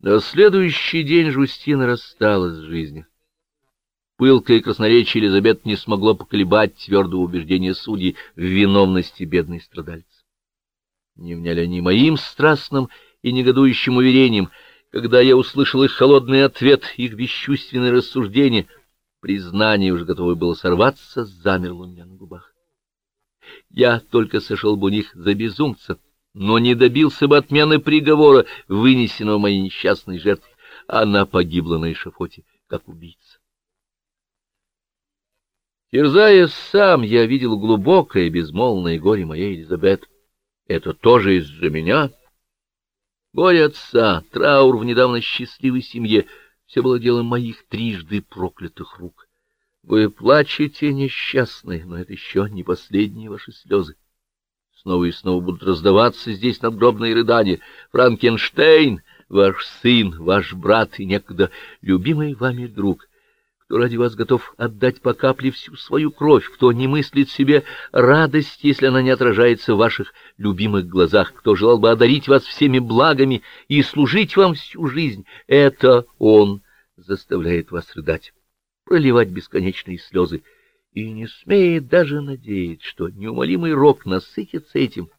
На следующий день Жустина рассталась с жизнью. Пылкое красноречие Елизабет не смогло поколебать твердого убеждения судей в виновности бедной страдальцы. Не вняли они моим страстным и негодующим уверением, когда я услышал их холодный ответ, их бесчувственное рассуждение, признание уже готово было сорваться, замерло у меня на губах. Я только сошел бы у них за безумца, но не добился бы отмены приговора, вынесенного моей несчастной жертвой. Она погибла на эшафоте, как убийца. Терзая сам, я видел глубокое безмолвное горе моей Элизабет. Это тоже из-за меня. Горе отца, траур в недавно счастливой семье — все было делом моих трижды проклятых рук. Вы плачете, несчастные, но это еще не последние ваши слезы. Снова и снова будут раздаваться здесь надгробные рыдания. Франкенштейн, ваш сын, ваш брат и некогда любимый вами друг, кто ради вас готов отдать по капле всю свою кровь, кто не мыслит себе радости, если она не отражается в ваших любимых глазах, кто желал бы одарить вас всеми благами и служить вам всю жизнь, это он заставляет вас рыдать проливать бесконечные слезы, и не смеет даже надеяться, что неумолимый рок насытится этим,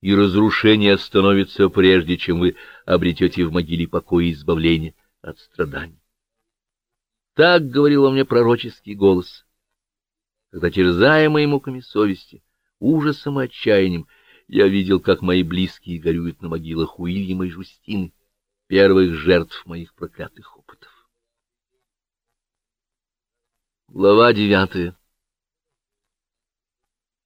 и разрушение остановится прежде, чем вы обретете в могиле покой и избавление от страданий. Так говорил мне пророческий голос, когда, терзаемой муками совести, ужасом и отчаянием, я видел, как мои близкие горюют на могилах Уильяма и Жустины, первых жертв моих проклятых опытов. Глава девятая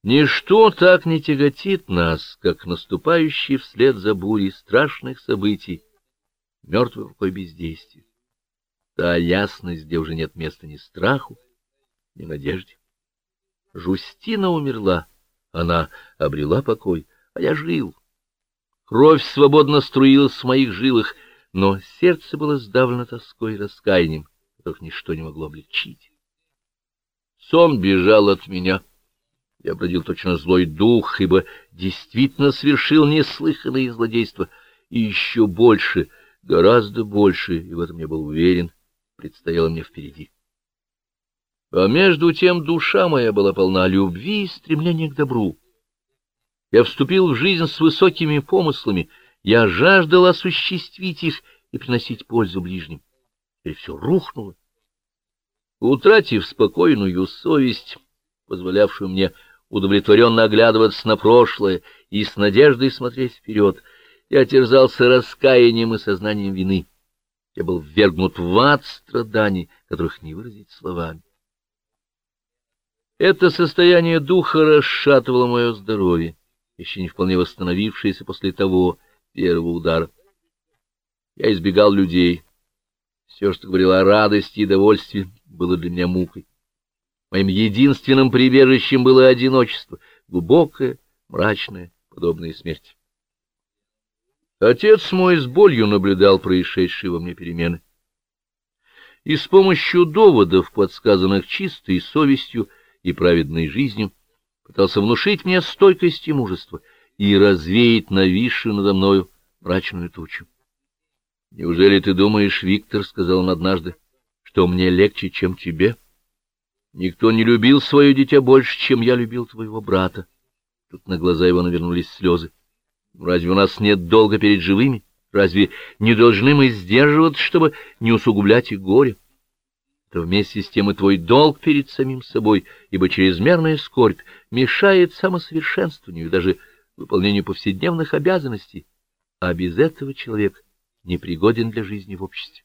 Ничто так не тяготит нас, как наступающий вслед за бурей страшных событий, мертвой рукой бездействия. Та ясность, где уже нет места ни страху, ни надежде. Жустина умерла, она обрела покой, а я жил. Кровь свободно струилась в моих жилах, но сердце было сдавлено тоской и раскаянием, которых ничто не могло облегчить. Сон бежал от меня. Я бродил точно злой дух, ибо действительно совершил неслыханные злодейства, и еще больше, гораздо больше, и в этом я был уверен, предстояло мне впереди. А между тем душа моя была полна любви и стремления к добру. Я вступил в жизнь с высокими помыслами, я жаждал осуществить их и приносить пользу ближним. И все рухнуло. Утратив спокойную совесть, позволявшую мне удовлетворенно оглядываться на прошлое и с надеждой смотреть вперед, я терзался раскаянием и сознанием вины. Я был ввергнут в ад страданий, которых не выразить словами. Это состояние духа расшатывало мое здоровье, еще не вполне восстановившееся после того первого удара. Я избегал людей. Все, что говорило о радости и довольстве, было для меня мукой. Моим единственным прибежищем было одиночество, глубокое, мрачное, подобное смерти. Отец мой с болью наблюдал происшедшие во мне перемены. И с помощью доводов, подсказанных чистой совестью и праведной жизнью, пытался внушить мне стойкость и мужество и развеять нависшую надо мною мрачную тучу. — Неужели ты думаешь, Виктор, — сказал он однажды, что мне легче, чем тебе. Никто не любил свое дитя больше, чем я любил твоего брата. Тут на глаза его навернулись слезы. Разве у нас нет долга перед живыми? Разве не должны мы сдерживаться, чтобы не усугублять их горе? Это вместе с тем и твой долг перед самим собой, ибо чрезмерная скорбь мешает самосовершенствованию, даже выполнению повседневных обязанностей, а без этого человек непригоден для жизни в обществе.